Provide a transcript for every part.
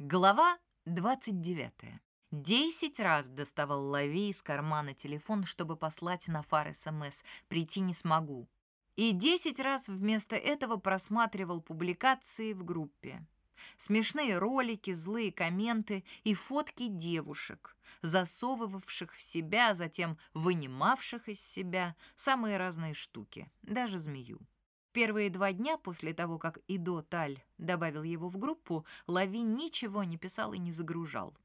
Глава 29. Десять раз доставал Лави из кармана телефон, чтобы послать на фар СМС «Прийти не смогу». И десять раз вместо этого просматривал публикации в группе. Смешные ролики, злые комменты и фотки девушек, засовывавших в себя, затем вынимавших из себя самые разные штуки, даже змею. Первые два дня после того, как Идо Таль добавил его в группу, Лави ничего не писал и не загружал.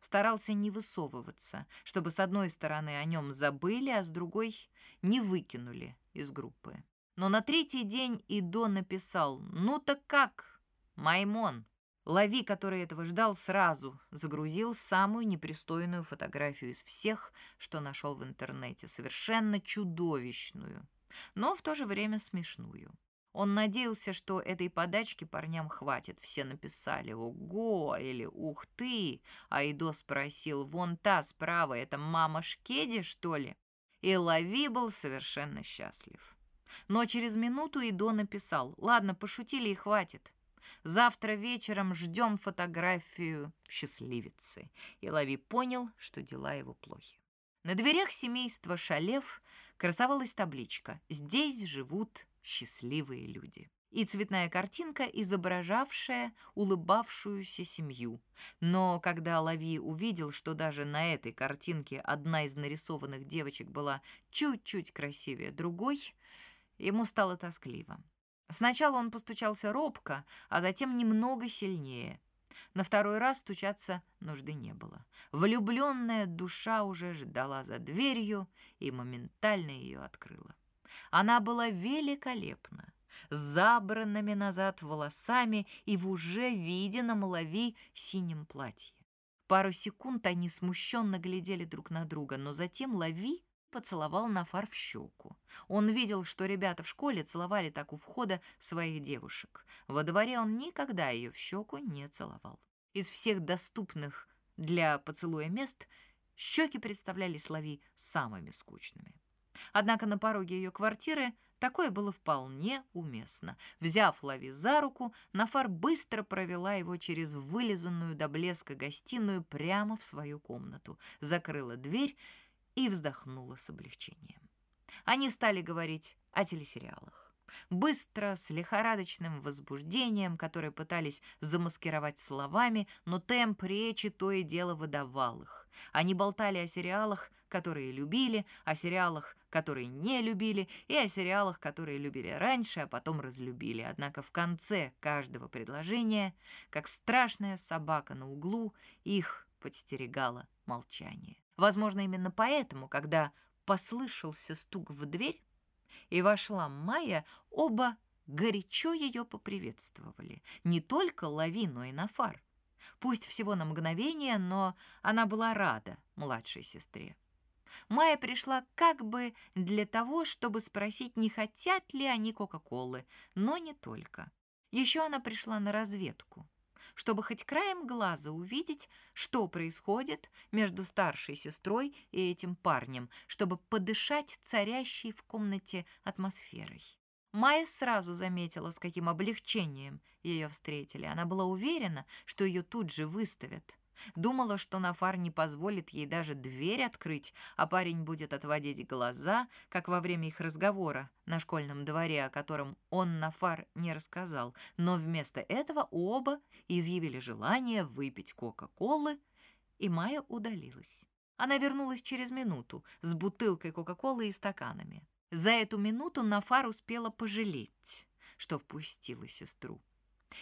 Старался не высовываться, чтобы с одной стороны о нем забыли, а с другой не выкинули из группы. Но на третий день Идо написал «Ну так как, Маймон?» Лави, который этого ждал, сразу загрузил самую непристойную фотографию из всех, что нашел в интернете, совершенно чудовищную но в то же время смешную. Он надеялся, что этой подачки парням хватит. Все написали «Ого!» или «Ух ты!» А Идо спросил «Вон та справа, это мама Шкеди, что ли?» И Лави был совершенно счастлив. Но через минуту Идо написал «Ладно, пошутили и хватит. Завтра вечером ждем фотографию счастливицы». И Лави понял, что дела его плохи. На дверях семейства Шалев красовалась табличка «Здесь живут счастливые люди» и цветная картинка, изображавшая улыбавшуюся семью. Но когда Лави увидел, что даже на этой картинке одна из нарисованных девочек была чуть-чуть красивее другой, ему стало тоскливо. Сначала он постучался робко, а затем немного сильнее. На второй раз стучаться нужды не было. Влюбленная душа уже ждала за дверью и моментально ее открыла. Она была великолепна, с забранными назад волосами и в уже виденном лови синем платье. Пару секунд они смущенно глядели друг на друга, но затем Лави поцеловал Нафар в щеку. Он видел, что ребята в школе целовали так у входа своих девушек. Во дворе он никогда ее в щеку не целовал. Из всех доступных для поцелуя мест щеки представлялись Лави самыми скучными. Однако на пороге ее квартиры такое было вполне уместно. Взяв Лави за руку, Нафар быстро провела его через вылизанную до блеска гостиную прямо в свою комнату, закрыла дверь и вздохнула с облегчением. Они стали говорить о телесериалах. Быстро, с лихорадочным возбуждением, которое пытались замаскировать словами, но темп речи то и дело выдавал их. Они болтали о сериалах, которые любили, о сериалах, которые не любили, и о сериалах, которые любили раньше, а потом разлюбили. Однако в конце каждого предложения, как страшная собака на углу, их подстерегало молчание. Возможно, именно поэтому, когда послышался стук в дверь и вошла Майя, оба горячо ее поприветствовали. Не только Лави, но и Нафар. Пусть всего на мгновение, но она была рада младшей сестре. Майя пришла как бы для того, чтобы спросить, не хотят ли они Кока-Колы, но не только. Еще она пришла на разведку чтобы хоть краем глаза увидеть, что происходит между старшей сестрой и этим парнем, чтобы подышать царящей в комнате атмосферой. Майя сразу заметила, с каким облегчением ее встретили. Она была уверена, что ее тут же выставят. Думала, что Нафар не позволит ей даже дверь открыть, а парень будет отводить глаза, как во время их разговора на школьном дворе, о котором он Нафар не рассказал. Но вместо этого оба изъявили желание выпить Кока-Колы, и Майя удалилась. Она вернулась через минуту с бутылкой Кока-Колы и стаканами. За эту минуту Нафар успела пожалеть, что впустила сестру.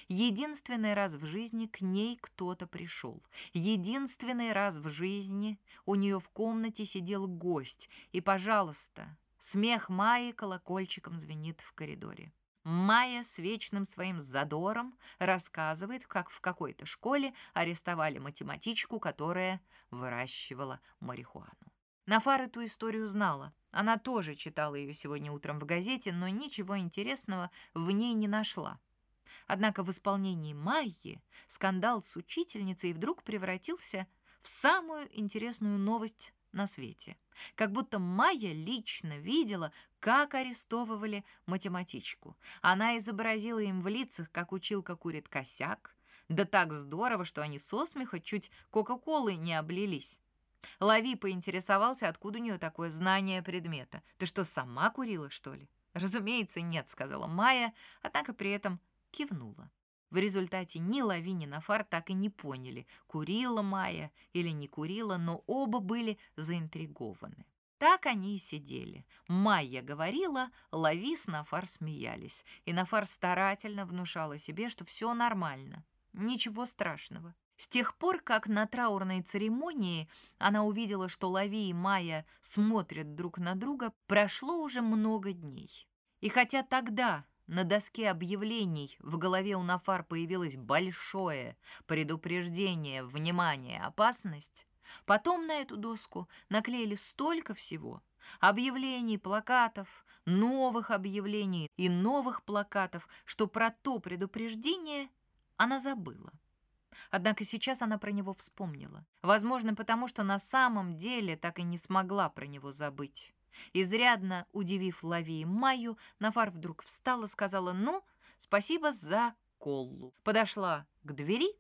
Единственный раз в жизни к ней кто-то пришел. Единственный раз в жизни у нее в комнате сидел гость. И, пожалуйста, смех Майи колокольчиком звенит в коридоре. Майя с вечным своим задором рассказывает, как в какой-то школе арестовали математичку, которая выращивала марихуану. Нафар эту историю знала. Она тоже читала ее сегодня утром в газете, но ничего интересного в ней не нашла. Однако в исполнении Майи скандал с учительницей вдруг превратился в самую интересную новость на свете. Как будто Майя лично видела, как арестовывали математичку. Она изобразила им в лицах, как училка курит косяк, Да так здорово, что они со смеха чуть Кока-Колы не облились. Лави поинтересовался, откуда у нее такое знание предмета. «Ты что, сама курила, что ли?» «Разумеется, нет», — сказала Майя, однако при этом кивнула. В результате ни Лави, ни Нафар так и не поняли, курила Майя или не курила, но оба были заинтригованы. Так они и сидели. Майя говорила, Лави с Нафар смеялись, и Нафар старательно внушала себе, что все нормально, ничего страшного. С тех пор, как на траурной церемонии она увидела, что Лави и Майя смотрят друг на друга, прошло уже много дней. И хотя тогда на доске объявлений в голове у Нафар появилось большое предупреждение, внимание, опасность, потом на эту доску наклеили столько всего – объявлений, плакатов, новых объявлений и новых плакатов, что про то предупреждение она забыла. Однако сейчас она про него вспомнила. Возможно, потому что на самом деле так и не смогла про него забыть. Изрядно удивив Лави и Майю, Нафар вдруг встала, сказала «Ну, спасибо за коллу». Подошла к двери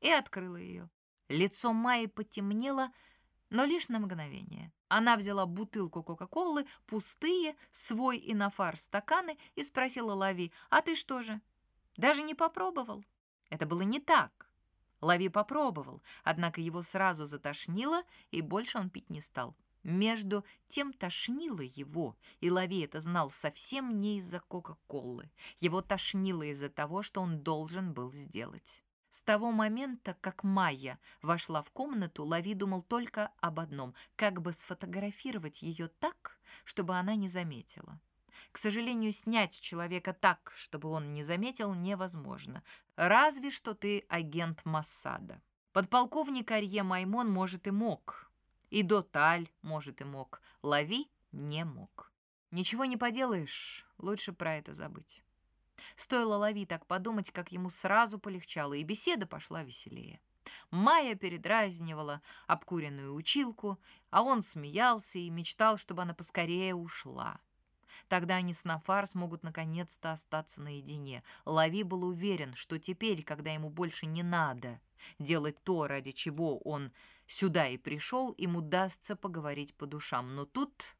и открыла ее. Лицо Майи потемнело, но лишь на мгновение. Она взяла бутылку Кока-Колы, пустые, свой и Нафар стаканы и спросила Лави «А ты что же, даже не попробовал?» Это было не так. Лави попробовал, однако его сразу затошнило, и больше он пить не стал. Между тем тошнило его, и Лави это знал совсем не из-за Кока-Колы. Его тошнило из-за того, что он должен был сделать. С того момента, как Майя вошла в комнату, Лави думал только об одном – как бы сфотографировать ее так, чтобы она не заметила. К сожалению, снять человека так, чтобы он не заметил, невозможно. Разве что ты агент Массада. Подполковник Арье Маймон, может, и мог. И Доталь, может, и мог. Лави не мог. Ничего не поделаешь, лучше про это забыть. Стоило Лави так подумать, как ему сразу полегчало, и беседа пошла веселее. Майя передразнивала обкуренную училку, а он смеялся и мечтал, чтобы она поскорее ушла. Тогда они с Нафар смогут наконец-то остаться наедине. Лави был уверен, что теперь, когда ему больше не надо делать то, ради чего он сюда и пришел, им удастся поговорить по душам. Но тут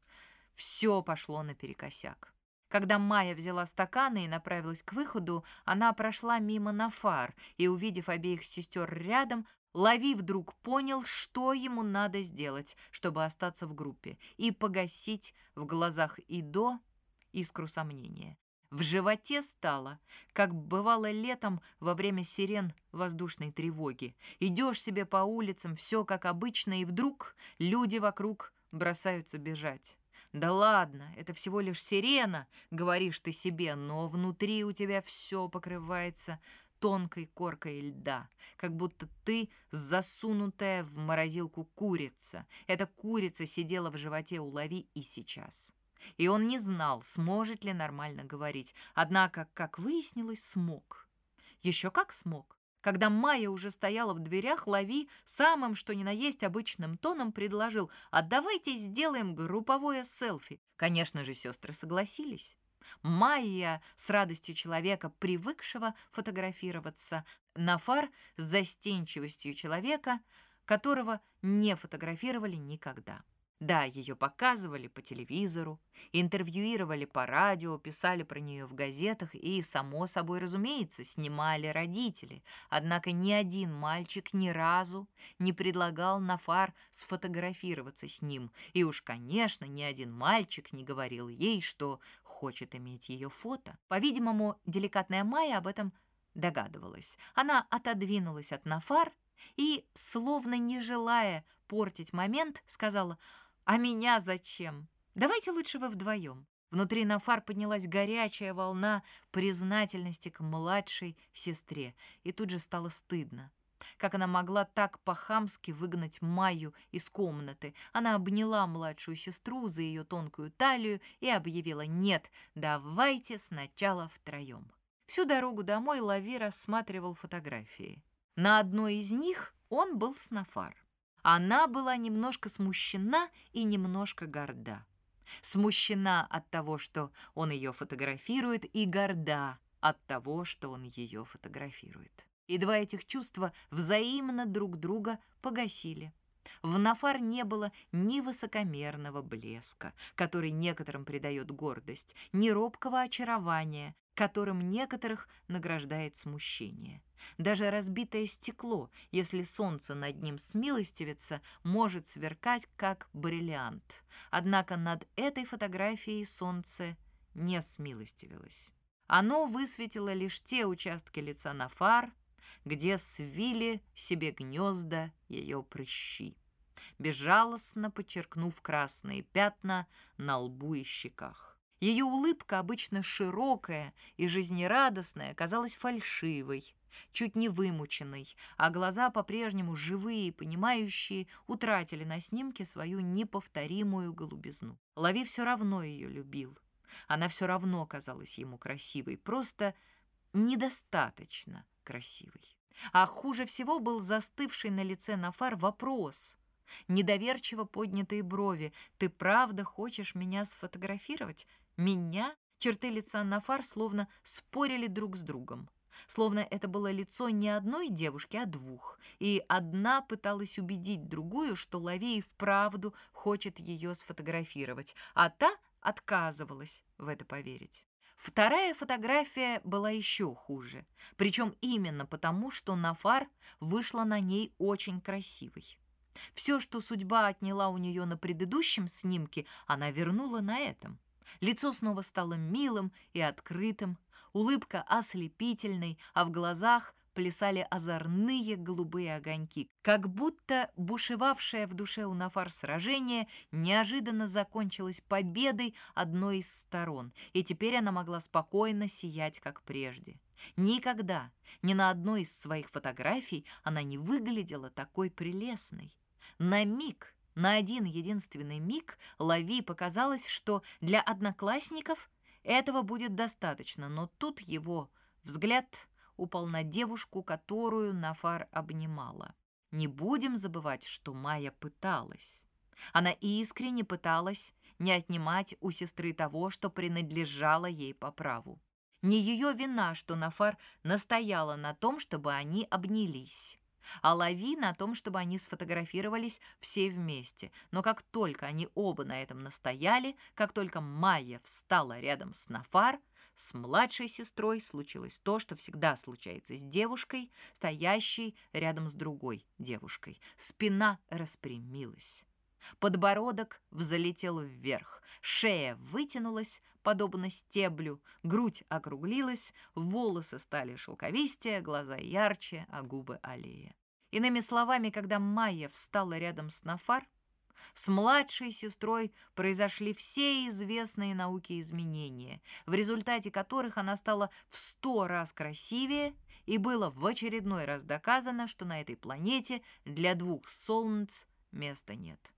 все пошло наперекосяк. Когда Майя взяла стаканы и направилась к выходу, она прошла мимо Нафар и, увидев обеих сестер рядом, Лави вдруг понял, что ему надо сделать, чтобы остаться в группе, и погасить в глазах Идо искру сомнения. В животе стало, как бывало летом во время сирен воздушной тревоги. Идешь себе по улицам, все как обычно, и вдруг люди вокруг бросаются бежать. «Да ладно, это всего лишь сирена», — говоришь ты себе, но внутри у тебя все покрывается тонкой коркой льда, как будто ты засунутая в морозилку курица. Эта курица сидела в животе у Лави и сейчас и он не знал, сможет ли нормально говорить. Однако, как выяснилось, смог. Еще как смог. Когда Майя уже стояла в дверях, Лави самым что ни на есть обычным тоном предложил «А давайте сделаем групповое селфи». Конечно же, сестры согласились. Майя с радостью человека, привыкшего фотографироваться, Нафар с застенчивостью человека, которого не фотографировали никогда. Да, ее показывали по телевизору, интервьюировали по радио, писали про нее в газетах и, само собой разумеется, снимали родители. Однако ни один мальчик ни разу не предлагал Нафар сфотографироваться с ним. И уж, конечно, ни один мальчик не говорил ей, что хочет иметь ее фото. По-видимому, деликатная Майя об этом догадывалась. Она отодвинулась от Нафар и, словно не желая портить момент, сказала – а меня зачем? Давайте лучше вы вдвоем. Внутри Нафар поднялась горячая волна признательности к младшей сестре, и тут же стало стыдно. Как она могла так по-хамски выгнать Майю из комнаты? Она обняла младшую сестру за ее тонкую талию и объявила «Нет, давайте сначала втроем». Всю дорогу домой Лави рассматривал фотографии. На одной из них он был с Нафар. Она была немножко смущена и немножко горда. Смущена от того, что он ее фотографирует, и горда от того, что он ее фотографирует. И два этих чувства взаимно друг друга погасили. В Нафар не было ни высокомерного блеска, который некоторым придает гордость, ни робкого очарования, которым некоторых награждает смущение. Даже разбитое стекло, если солнце над ним смилостивится, может сверкать, как бриллиант. Однако над этой фотографией солнце не смилостивилось. Оно высветило лишь те участки лица Нафар, где свили себе гнезда ее прыщи, безжалостно подчеркнув красные пятна на лбу и щеках. Ее улыбка, обычно широкая и жизнерадостная, казалась фальшивой, чуть не вымученной, а глаза по-прежнему живые и понимающие утратили на снимке свою неповторимую голубизну. Лави все равно ее любил. Она все равно казалась ему красивой, просто недостаточно красивой. А хуже всего был застывший на лице Нафар вопрос. Недоверчиво поднятые брови. «Ты правда хочешь меня сфотографировать? Меня?» Черты лица Нафар словно спорили друг с другом. Словно это было лицо не одной девушки, а двух. И одна пыталась убедить другую, что Лавей вправду хочет ее сфотографировать, а та отказывалась в это поверить. Вторая фотография была еще хуже, причем именно потому, что Нафар вышла на ней очень красивой. Все, что судьба отняла у нее на предыдущем снимке, она вернула на этом. Лицо снова стало милым и открытым, улыбка ослепительной, а в глазах плясали озорные голубые огоньки, как будто бушевавшее в душе у Нафар сражение неожиданно закончилось победой одной из сторон, и теперь она могла спокойно сиять, как прежде. Никогда, ни на одной из своих фотографий она не выглядела такой прелестной. На миг, на один единственный миг Лави показалось, что для одноклассников этого будет достаточно, но тут его взгляд упал на девушку, которую Нафар обнимала. Не будем забывать, что Майя пыталась. Она искренне пыталась не отнимать у сестры того, что принадлежало ей по праву. Не ее вина, что Нафар настояла на том, чтобы они обнялись, а Лави на том, чтобы они сфотографировались все вместе. Но как только они оба на этом настояли, как только Майя встала рядом с Нафар, с младшей сестрой случилось то, что всегда случается с девушкой, стоящей рядом с другой девушкой. Спина распрямилась. Подбородок взлетел вверх, шея вытянулась, подобно стеблю, грудь округлилась, волосы стали шелковистее, глаза ярче, а губы аллея. Иными словами, когда Майя встала рядом с Нафар, с младшей сестрой произошли все известные науке изменения, в результате которых она стала в сто раз красивее, и было в очередной раз доказано, что на этой планете для двух солнц места нет.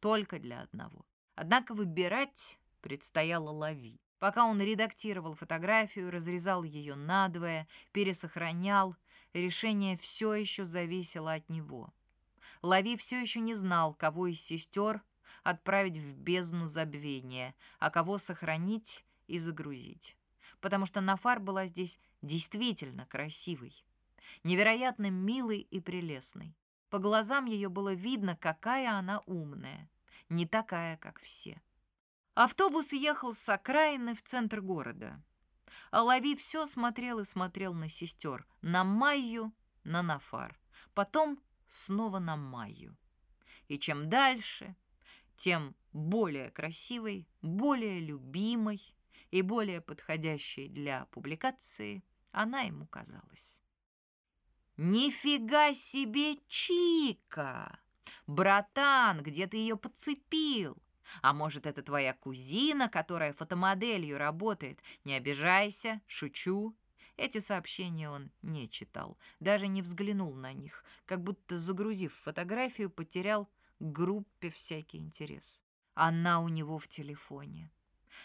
Только для одного. Однако выбирать предстояло Лави. Пока он редактировал фотографию, разрезал ее надвое, пересохранял, решение все еще зависело от него. Лави все еще не знал, кого из сестер отправить в бездну забвения, а кого сохранить и загрузить. Потому что Нафар была здесь действительно красивой, невероятно милой и прелестной. По глазам ее было видно, какая она умная, не такая, как все. Автобус ехал с окраины в центр города. А Лави все смотрел и смотрел на сестер, на Майю, на Нафар. Потом снова на Майю. И чем дальше, тем более красивой, более любимой и более подходящей для публикации она ему казалась. «Нифига себе, Чика! Братан, где ты ее подцепил? А может, это твоя кузина, которая фотомоделью работает? Не обижайся, шучу. Эти сообщения он не читал, даже не взглянул на них, как будто, загрузив фотографию, потерял группе всякий интерес. Она у него в телефоне.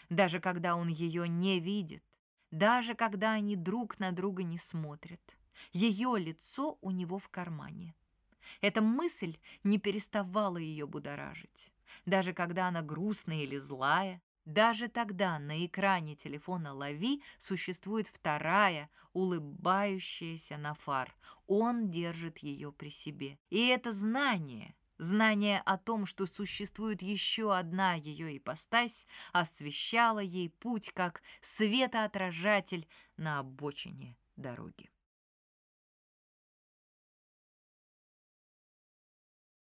Даже когда он ее не видит, даже когда они друг на друга не смотрят, ее лицо у него в кармане. Эта мысль не переставала ее будоражить. Даже когда она грустная или злая, Даже тогда на экране телефона Лави существует вторая, улыбающаяся Нафар. Он держит ее при себе. И это знание, знание о том, что существует еще одна ее ипостась, освещало ей путь как светоотражатель на обочине дороги.